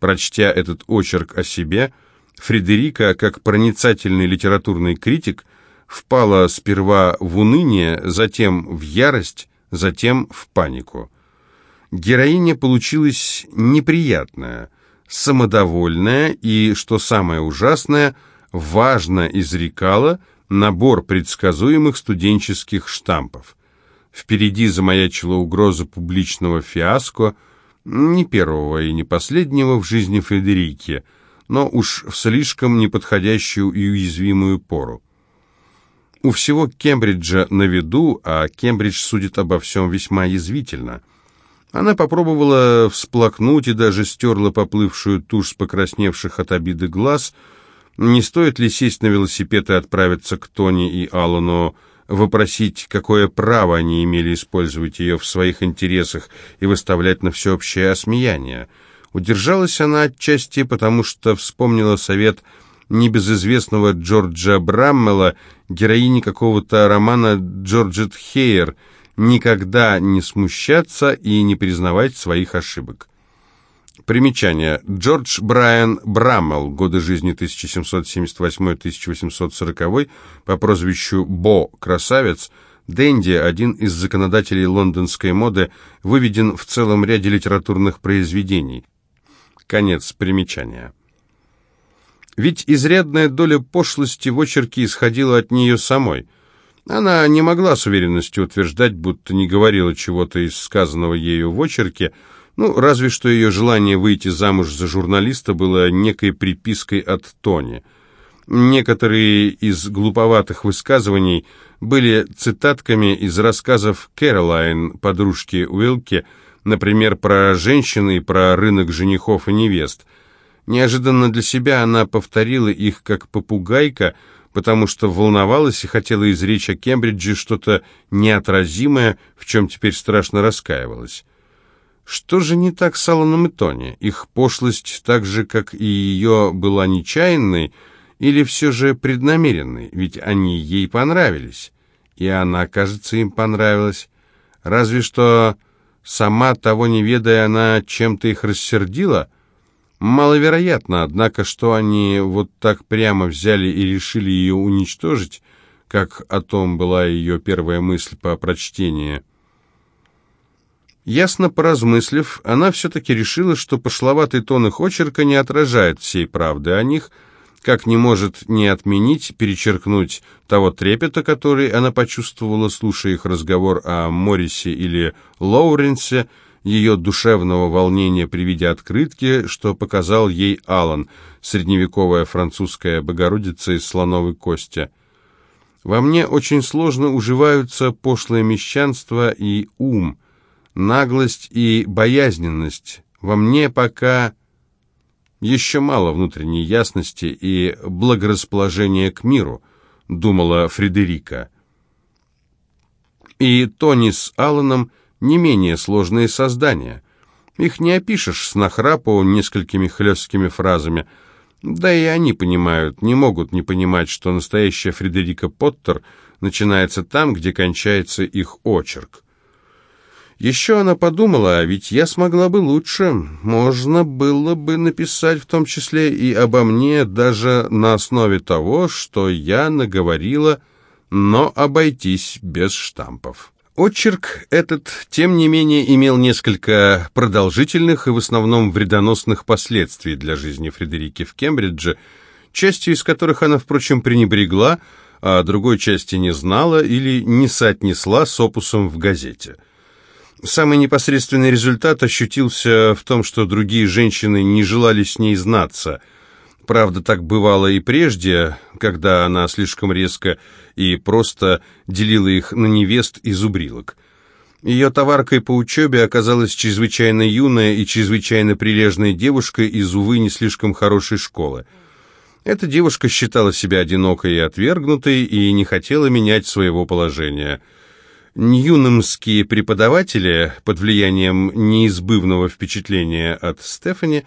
Прочтя этот очерк о себе, Фредерика, как проницательный литературный критик, впала сперва в уныние, затем в ярость, затем в панику. Героиня получилась неприятная, самодовольная и, что самое ужасное, важно изрекала набор предсказуемых студенческих штампов. Впереди замаячила угроза публичного фиаско, не первого и не последнего в жизни Фредерики, но уж в слишком неподходящую и уязвимую пору. У всего Кембриджа на виду, а Кембридж судит обо всем весьма язвительно. Она попробовала всплакнуть и даже стерла поплывшую тушь с покрасневших от обиды глаз. Не стоит ли сесть на велосипед и отправиться к Тони и Аллану, вопросить, какое право они имели использовать ее в своих интересах и выставлять на всеобщее осмеяние? Удержалась она отчасти, потому что вспомнила совет небезызвестного Джорджа Браммела, героини какого-то романа Джорджет Хейер, никогда не смущаться и не признавать своих ошибок. Примечание. Джордж Брайан Браммел, годы жизни 1778-1840, по прозвищу Бо Красавец, Дэнди, один из законодателей лондонской моды, выведен в целом ряде литературных произведений. Конец примечания. Ведь изрядная доля пошлости в очерке исходила от нее самой. Она не могла с уверенностью утверждать, будто не говорила чего-то из сказанного ею в очерке, ну, разве что ее желание выйти замуж за журналиста было некой припиской от Тони. Некоторые из глуповатых высказываний были цитатками из рассказов Кэролайн, подружки Уилки, например, про женщин и про рынок женихов и невест – Неожиданно для себя она повторила их как попугайка, потому что волновалась и хотела изречь о Кембридже что-то неотразимое, в чем теперь страшно раскаивалась. Что же не так с Алланом и Тони? Их пошлость, так же, как и ее, была нечаянной или все же преднамеренной? Ведь они ей понравились. И она, кажется, им понравилась. Разве что, сама того не ведая, она чем-то их рассердила — Маловероятно, однако, что они вот так прямо взяли и решили ее уничтожить, как о том была ее первая мысль по прочтении. Ясно поразмыслив, она все-таки решила, что пошловатый тон их очерка не отражает всей правды о них, как не может не отменить, перечеркнуть того трепета, который она почувствовала, слушая их разговор о Моррисе или Лоуренсе, ее душевного волнения при виде открытки, что показал ей Алан, средневековая французская богородица из слоновой кости. Во мне очень сложно уживаются пошлое мещанство и ум, наглость и боязненность. Во мне пока еще мало внутренней ясности и благорасположения к миру, думала Фредерика. И Тони с Алланом – не менее сложные создания. Их не опишешь с нахрапу несколькими хлесткими фразами. Да и они понимают, не могут не понимать, что настоящая Фредерика Поттер начинается там, где кончается их очерк. Еще она подумала, а ведь я смогла бы лучше. Можно было бы написать в том числе и обо мне, даже на основе того, что я наговорила, но обойтись без штампов. Очерк этот, тем не менее, имел несколько продолжительных и в основном вредоносных последствий для жизни Фредерики в Кембридже, частью из которых она, впрочем, пренебрегла, а другой части не знала или не соотнесла с опусом в газете. Самый непосредственный результат ощутился в том, что другие женщины не желали с ней знаться – Правда, так бывало и прежде, когда она слишком резко и просто делила их на невест и зубрилок. Ее товаркой по учебе оказалась чрезвычайно юная и чрезвычайно прилежная девушка из, увы, не слишком хорошей школы. Эта девушка считала себя одинокой и отвергнутой и не хотела менять своего положения. Ньюнамские преподаватели, под влиянием неизбывного впечатления от Стефани,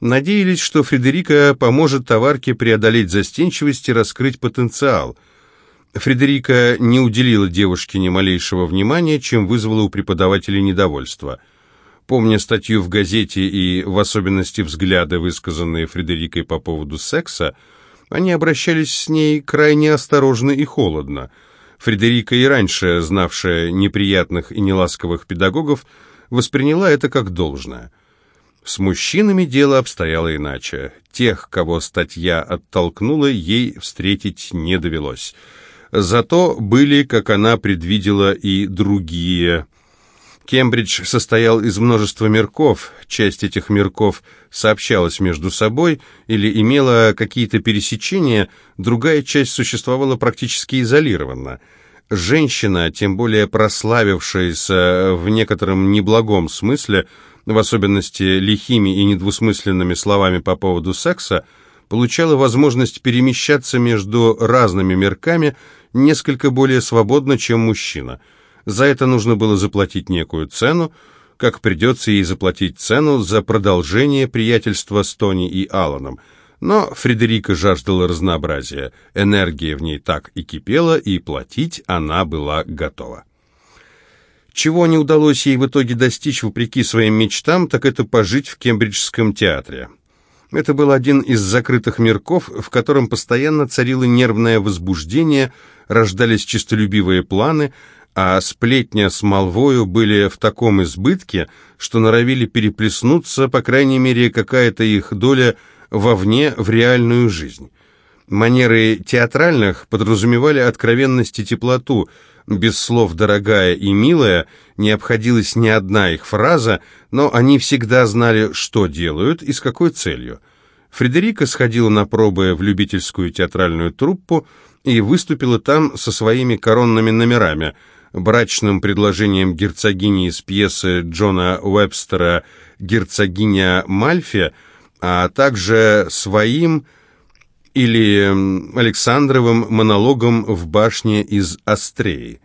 надеялись, что Фредерика поможет товарке преодолеть застенчивость и раскрыть потенциал. Фредерика не уделила девушке ни малейшего внимания, чем вызвала у преподавателей недовольство. Помня статью в газете и в особенности взгляды, высказанные Фредерикой по поводу секса, они обращались с ней крайне осторожно и холодно. Фредерика и раньше, знавшая неприятных и неласковых педагогов, восприняла это как должное. С мужчинами дело обстояло иначе. Тех, кого статья оттолкнула, ей встретить не довелось. Зато были, как она предвидела, и другие Кембридж состоял из множества мирков, часть этих мирков сообщалась между собой или имела какие-то пересечения, другая часть существовала практически изолированно. Женщина, тем более прославившаяся в некотором неблагом смысле, в особенности лихими и недвусмысленными словами по поводу секса, получала возможность перемещаться между разными мирками несколько более свободно, чем мужчина – за это нужно было заплатить некую цену, как придется ей заплатить цену за продолжение приятельства с Тони и Алланом. Но Фредерика жаждала разнообразия, энергия в ней так и кипела, и платить она была готова. Чего не удалось ей в итоге достичь вопреки своим мечтам, так это пожить в Кембриджском театре. Это был один из закрытых мирков, в котором постоянно царило нервное возбуждение, рождались чистолюбивые планы, а сплетня с молвою были в таком избытке, что норовили переплеснуться, по крайней мере, какая-то их доля вовне в реальную жизнь. Манеры театральных подразумевали откровенность и теплоту, без слов «дорогая» и «милая» не обходилась ни одна их фраза, но они всегда знали, что делают и с какой целью. Фредерика сходила на пробы в любительскую театральную труппу и выступила там со своими коронными номерами – брачным предложением герцогини из пьесы Джона Уэбстера «Герцогиня Мальфи», а также своим или Александровым монологом в башне из Астреи.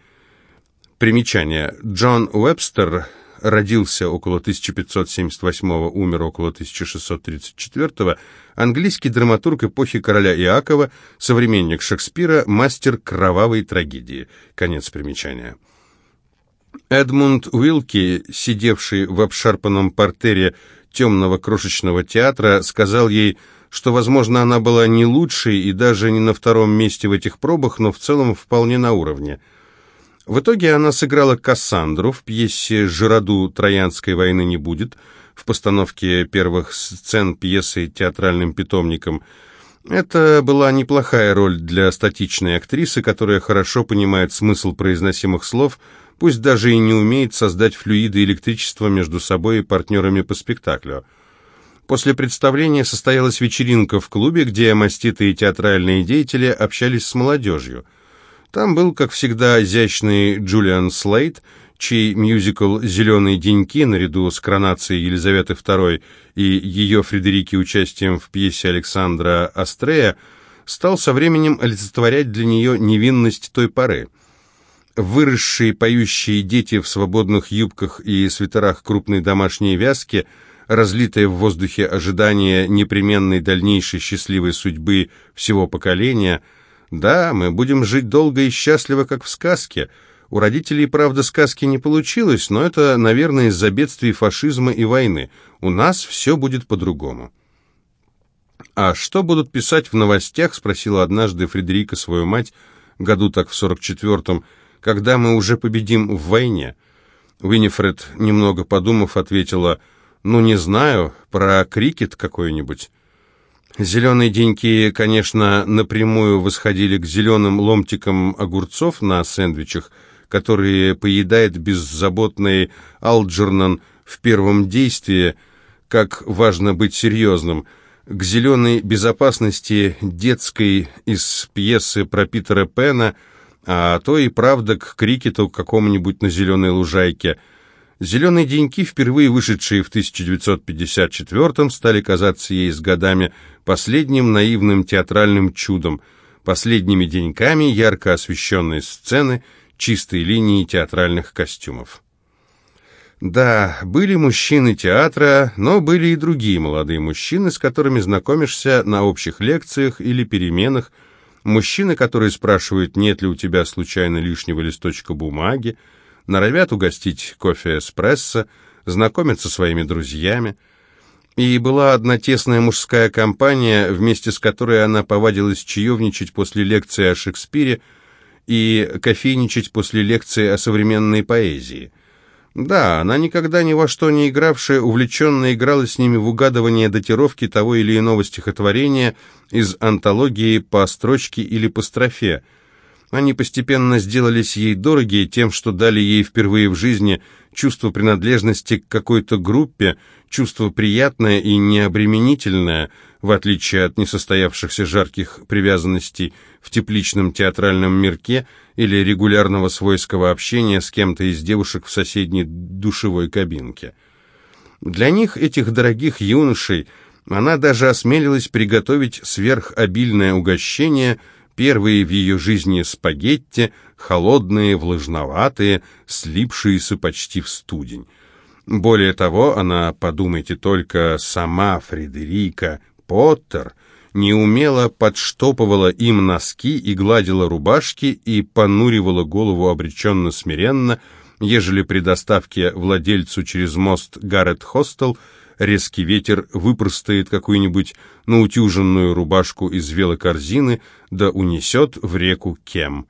Примечание. Джон Уэбстер родился около 1578 умер около 1634 английский драматург эпохи короля Иакова, современник Шекспира, мастер кровавой трагедии. Конец примечания. Эдмунд Уилки, сидевший в обшарпанном портере темного крошечного театра, сказал ей, что, возможно, она была не лучшей и даже не на втором месте в этих пробах, но в целом вполне на уровне – в итоге она сыграла Кассандру в пьесе «Жираду Троянской войны не будет», в постановке первых сцен пьесы театральным питомником. Это была неплохая роль для статичной актрисы, которая хорошо понимает смысл произносимых слов, пусть даже и не умеет создать флюиды электричества между собой и партнерами по спектаклю. После представления состоялась вечеринка в клубе, где маститые театральные деятели общались с молодежью – там был, как всегда, изящный Джулиан Слейт, чей мюзикл «Зеленые деньки» наряду с коронацией Елизаветы II и ее Фредерики участием в пьесе Александра Астрея стал со временем олицетворять для нее невинность той поры. Выросшие поющие дети в свободных юбках и свитерах крупной домашней вязки, разлитое в воздухе ожидание непременной дальнейшей счастливой судьбы всего поколения – да, мы будем жить долго и счастливо, как в сказке. У родителей, правда, сказки не получилось, но это, наверное, из-за бедствий фашизма и войны. У нас все будет по-другому. «А что будут писать в новостях?» — спросила однажды Фредерика свою мать, году так в сорок четвертом, когда мы уже победим в войне. Уинифред, немного подумав, ответила, «Ну, не знаю, про крикет какой-нибудь». Зеленые деньки, конечно, напрямую восходили к зеленым ломтикам огурцов на сэндвичах, которые поедает беззаботный Алджернан в первом действии, как важно быть серьезным, к зеленой безопасности детской из пьесы про Питера Пена, а то и правда к крикету какому-нибудь на зеленой лужайке – Зеленые деньки, впервые вышедшие в 1954-м, стали казаться ей с годами последним наивным театральным чудом, последними деньками ярко освещенной сцены, чистой линии театральных костюмов. Да, были мужчины театра, но были и другие молодые мужчины, с которыми знакомишься на общих лекциях или переменах, мужчины, которые спрашивают, нет ли у тебя случайно лишнего листочка бумаги, норовят угостить кофе эспрессо, знакомят со своими друзьями. И была одна тесная мужская компания, вместе с которой она повадилась чаевничать после лекции о Шекспире и кофейничать после лекции о современной поэзии. Да, она никогда ни во что не игравшая, увлеченно играла с ними в угадывание датировки того или иного стихотворения из антологии по строчке или по строфе. Они постепенно сделались ей дорогие тем, что дали ей впервые в жизни чувство принадлежности к какой-то группе, чувство приятное и необременительное, в отличие от несостоявшихся жарких привязанностей в тепличном театральном мирке или регулярного свойского общения с кем-то из девушек в соседней душевой кабинке. Для них, этих дорогих юношей, она даже осмелилась приготовить сверхобильное угощение – Первые в ее жизни спагетти, холодные, влажноватые, слипшиеся почти в студень. Более того, она, подумайте только, сама Фредерика Поттер неумело подштопывала им носки и гладила рубашки и понуривала голову обреченно-смиренно, ежели при доставке владельцу через мост Гаррет Хостел – резкий ветер выпростает какую-нибудь наутюженную рубашку из велокорзины, да унесет в реку Кем.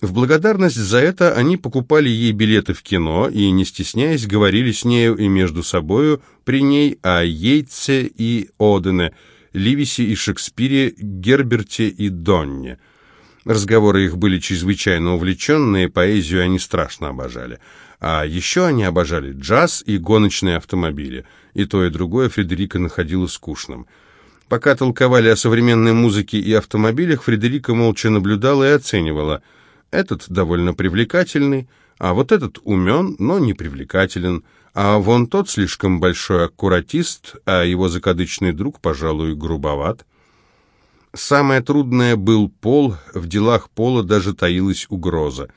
В благодарность за это они покупали ей билеты в кино и, не стесняясь, говорили с нею и между собою при ней о Йейтсе и Одене, Ливисе и Шекспире, Герберте и Донне. Разговоры их были чрезвычайно увлеченные, поэзию они страшно обожали. А еще они обожали джаз и гоночные автомобили. И то, и другое Фредерика находила скучным. Пока толковали о современной музыке и автомобилях, Фредерика молча наблюдала и оценивала. Этот довольно привлекательный, а вот этот умен, но не привлекателен, а вон тот слишком большой аккуратист, а его закадычный друг, пожалуй, грубоват. Самое трудное был пол, в делах пола даже таилась угроза.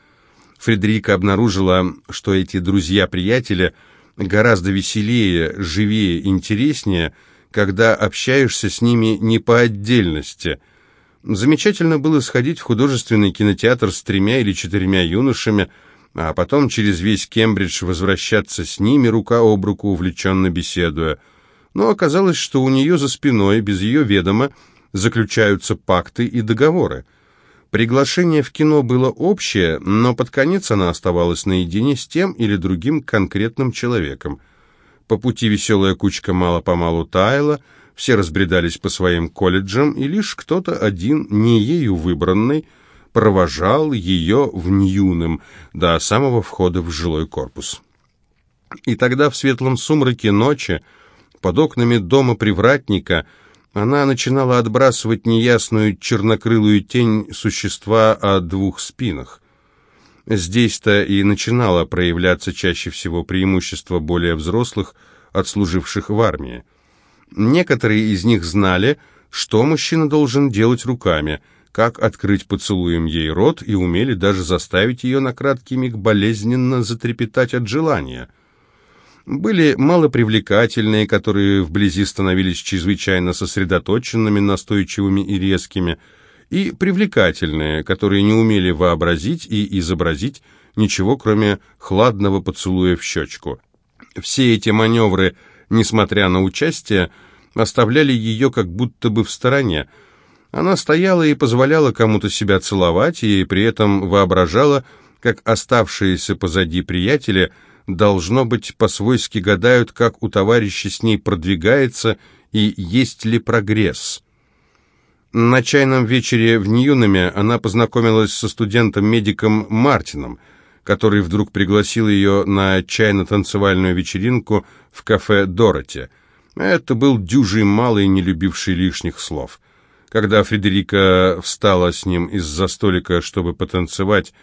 Фредерика обнаружила, что эти друзья-приятеля гораздо веселее, живее, интереснее, когда общаешься с ними не по отдельности. Замечательно было сходить в художественный кинотеатр с тремя или четырьмя юношами, а потом через весь Кембридж возвращаться с ними рука об руку, увлеченно беседуя. Но оказалось, что у нее за спиной, без ее ведома, заключаются пакты и договоры. Приглашение в кино было общее, но под конец она оставалась наедине с тем или другим конкретным человеком. По пути веселая кучка мало-помалу таяла, все разбредались по своим колледжам, и лишь кто-то один, не ею выбранный, провожал ее в Ньюным до самого входа в жилой корпус. И тогда в светлом сумраке ночи, под окнами дома привратника, она начинала отбрасывать неясную чернокрылую тень существа о двух спинах. Здесь-то и начинало проявляться чаще всего преимущество более взрослых, отслуживших в армии. Некоторые из них знали, что мужчина должен делать руками, как открыть поцелуем ей рот, и умели даже заставить ее на краткий миг болезненно затрепетать от желания – были малопривлекательные, которые вблизи становились чрезвычайно сосредоточенными, настойчивыми и резкими, и привлекательные, которые не умели вообразить и изобразить ничего, кроме хладного поцелуя в щечку. Все эти маневры, несмотря на участие, оставляли ее как будто бы в стороне. Она стояла и позволяла кому-то себя целовать, и при этом воображала, как оставшиеся позади приятели – должно быть, по-свойски гадают, как у товарища с ней продвигается и есть ли прогресс. На чайном вечере в Ньюнаме она познакомилась со студентом-медиком Мартином, который вдруг пригласил ее на чайно-танцевальную вечеринку в кафе «Дороти». Это был дюжий малый, не любивший лишних слов. Когда Фредерика встала с ним из-за столика, чтобы потанцевать,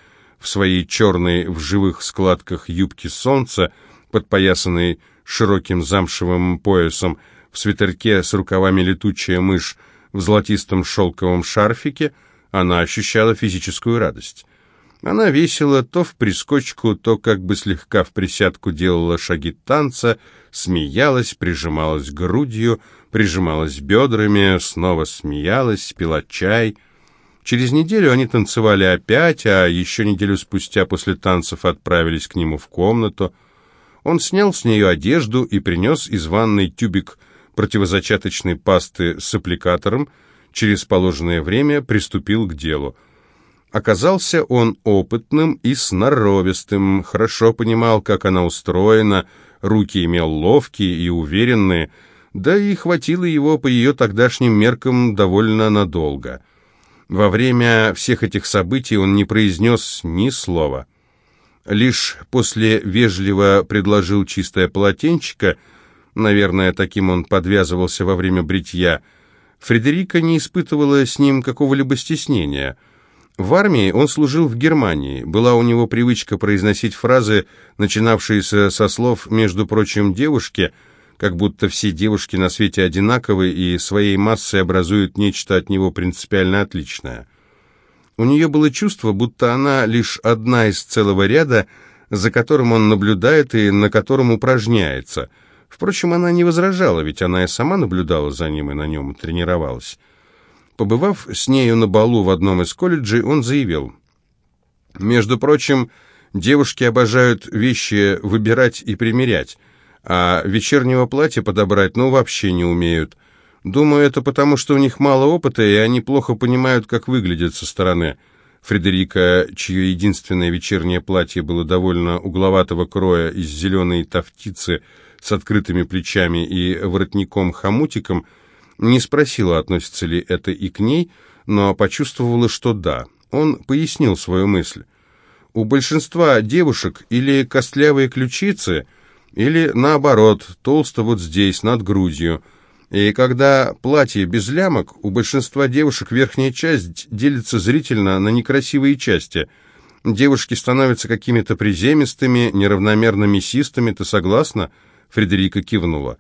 в своей черной в живых складках юбки солнца, подпоясанной широким замшевым поясом, в свитерке с рукавами летучая мышь, в золотистом шелковом шарфике, она ощущала физическую радость. Она весело то в прискочку, то как бы слегка в присядку делала шаги танца, смеялась, прижималась грудью, прижималась бедрами, снова смеялась, пила чай — Через неделю они танцевали опять, а еще неделю спустя после танцев отправились к нему в комнату. Он снял с нее одежду и принес из ванной тюбик противозачаточной пасты с аппликатором, через положенное время приступил к делу. Оказался он опытным и сноровистым, хорошо понимал, как она устроена, руки имел ловкие и уверенные, да и хватило его по ее тогдашним меркам довольно надолго. Во время всех этих событий он не произнес ни слова. Лишь после вежливо предложил чистое полотенчико, наверное, таким он подвязывался во время бритья, Фредерика не испытывала с ним какого-либо стеснения. В армии он служил в Германии, была у него привычка произносить фразы, начинавшиеся со слов «между прочим, девушки», как будто все девушки на свете одинаковы и своей массой образуют нечто от него принципиально отличное. У нее было чувство, будто она лишь одна из целого ряда, за которым он наблюдает и на котором упражняется. Впрочем, она не возражала, ведь она и сама наблюдала за ним и на нем тренировалась. Побывав с нею на балу в одном из колледжей, он заявил, «Между прочим, девушки обожают вещи выбирать и примерять, а вечернего платья подобрать, ну, вообще не умеют. Думаю, это потому, что у них мало опыта, и они плохо понимают, как выглядят со стороны». Фредерика, чье единственное вечернее платье было довольно угловатого кроя из зеленой тафтицы с открытыми плечами и воротником-хомутиком, не спросила, относится ли это и к ней, но почувствовала, что да. Он пояснил свою мысль. У большинства девушек или костлявые ключицы – или наоборот, толсто вот здесь, над грудью. И когда платье без лямок, у большинства девушек верхняя часть делится зрительно на некрасивые части. Девушки становятся какими-то приземистыми, неравномерно мясистыми, ты согласна?» Фредерика кивнула.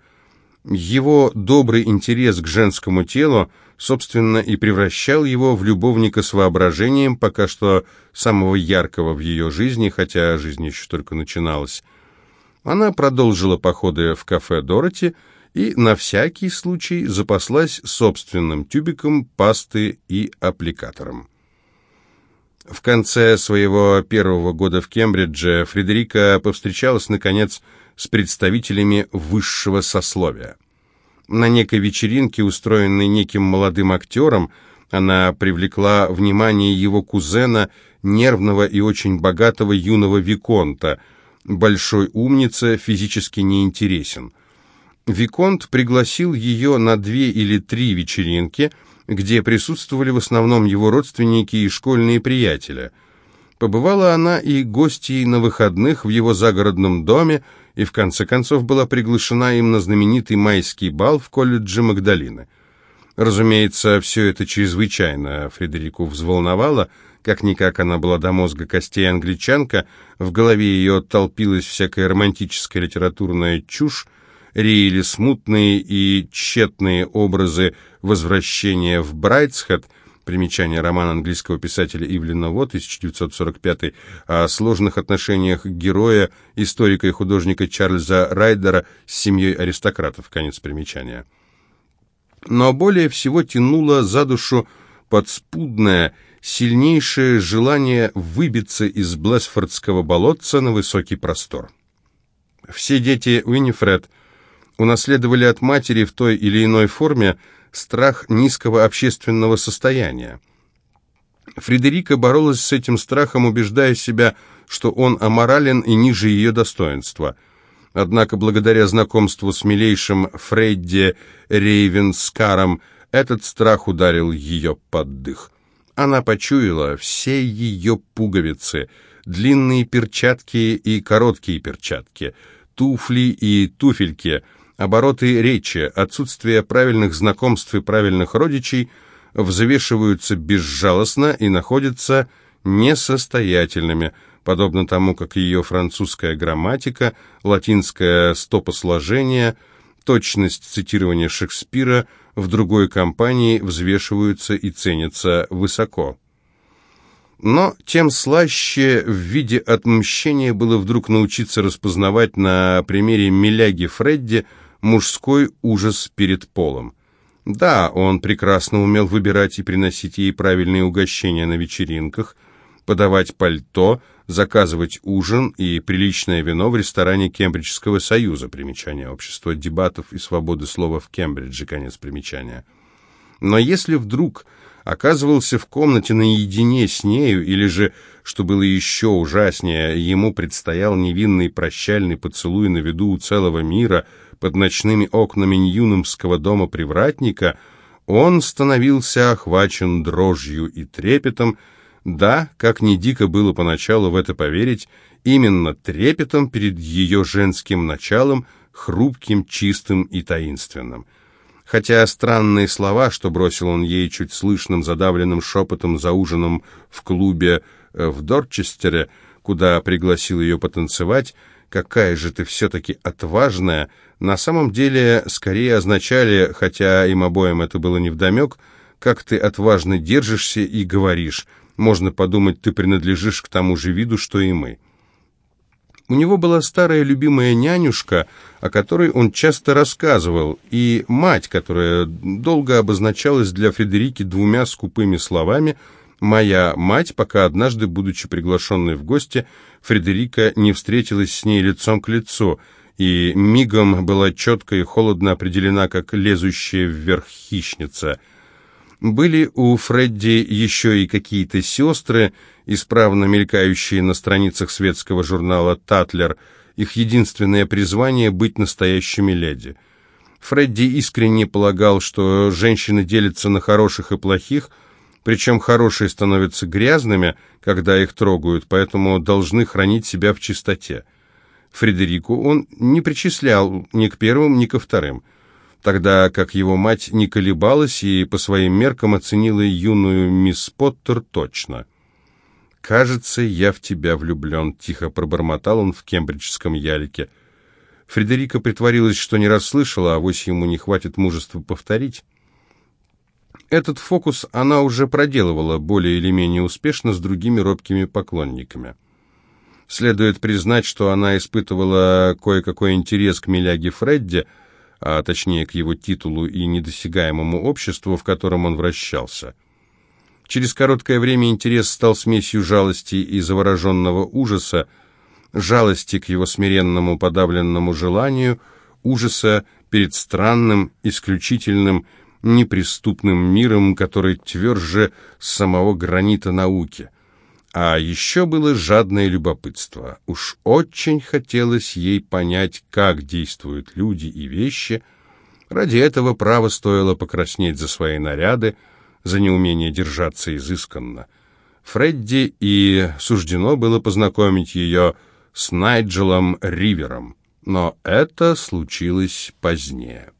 Его добрый интерес к женскому телу, собственно, и превращал его в любовника с воображением, пока что самого яркого в ее жизни, хотя жизнь еще только начиналась. Она продолжила походы в кафе Дороти и на всякий случай запаслась собственным тюбиком пасты и аппликатором. В конце своего первого года в Кембридже Фредерика повстречалась, наконец, с представителями высшего сословия. На некой вечеринке, устроенной неким молодым актером, она привлекла внимание его кузена, нервного и очень богатого юного Виконта – большой умница, физически неинтересен. Виконт пригласил ее на две или три вечеринки, где присутствовали в основном его родственники и школьные приятели. Побывала она и гостьей на выходных в его загородном доме, и в конце концов была приглашена им на знаменитый майский бал в колледже Магдалины. Разумеется, все это чрезвычайно Фредерику взволновало, как-никак она была до мозга костей англичанка, в голове ее толпилась всякая романтическая литературная чушь, реяли смутные и тщетные образы возвращения в Брайтсхед, примечание романа английского писателя Ивлина Во, 1945, о сложных отношениях героя, историка и художника Чарльза Райдера с семьей аристократов, конец примечания. Но более всего тянуло за душу подспудное сильнейшее желание выбиться из Блэсфордского болотца на высокий простор. Все дети Уиннифред унаследовали от матери в той или иной форме страх низкого общественного состояния. Фредерика боролась с этим страхом, убеждая себя, что он аморален и ниже ее достоинства. Однако, благодаря знакомству с милейшим Фредди Рейвенскаром, этот страх ударил ее под дых. Она почуяла все ее пуговицы, длинные перчатки и короткие перчатки, туфли и туфельки, обороты речи, отсутствие правильных знакомств и правильных родичей взвешиваются безжалостно и находятся несостоятельными, подобно тому, как ее французская грамматика, латинское стопосложение, точность цитирования Шекспира – в другой компании взвешиваются и ценятся высоко. Но тем слаще в виде отмщения было вдруг научиться распознавать на примере Миляги Фредди мужской ужас перед полом. Да, он прекрасно умел выбирать и приносить ей правильные угощения на вечеринках, подавать пальто, заказывать ужин и приличное вино в ресторане Кембриджского союза. Примечание общества дебатов и свободы слова в Кембридже. Конец примечания. Но если вдруг оказывался в комнате наедине с нею, или же, что было еще ужаснее, ему предстоял невинный прощальный поцелуй на виду у целого мира под ночными окнами Ньюномского дома привратника, он становился охвачен дрожью и трепетом, да, как ни дико было поначалу в это поверить, именно трепетом перед ее женским началом, хрупким, чистым и таинственным — Хотя странные слова, что бросил он ей чуть слышным задавленным шепотом за ужином в клубе э, в Дорчестере, куда пригласил ее потанцевать, «какая же ты все-таки отважная», на самом деле скорее означали, хотя им обоим это было невдомек, как ты отважно держишься и говоришь. Можно подумать, ты принадлежишь к тому же виду, что и мы. У него была старая любимая нянюшка, о которой он часто рассказывал, и мать, которая долго обозначалась для Фредерики двумя скупыми словами «моя мать», пока однажды, будучи приглашенной в гости, Фредерика не встретилась с ней лицом к лицу, и мигом была четко и холодно определена как лезущая вверх хищница – были у Фредди еще и какие-то сестры, исправно мелькающие на страницах светского журнала «Татлер», их единственное призвание — быть настоящими леди. Фредди искренне полагал, что женщины делятся на хороших и плохих, причем хорошие становятся грязными, когда их трогают, поэтому должны хранить себя в чистоте. Фредерику он не причислял ни к первым, ни ко вторым — тогда как его мать не колебалась и по своим меркам оценила юную мисс Поттер точно. «Кажется, я в тебя влюблен», — тихо пробормотал он в кембриджском ялике. Фредерика притворилась, что не расслышала, а вось ему не хватит мужества повторить. Этот фокус она уже проделывала более или менее успешно с другими робкими поклонниками. Следует признать, что она испытывала кое-какой интерес к Миляге Фредди, а точнее к его титулу и недосягаемому обществу, в котором он вращался. Через короткое время интерес стал смесью жалости и завороженного ужаса, жалости к его смиренному подавленному желанию, ужаса перед странным, исключительным, неприступным миром, который тверже самого гранита науки – а еще было жадное любопытство. Уж очень хотелось ей понять, как действуют люди и вещи. Ради этого право стоило покраснеть за свои наряды, за неумение держаться изысканно. Фредди и суждено было познакомить ее с Найджелом Ривером, но это случилось позднее.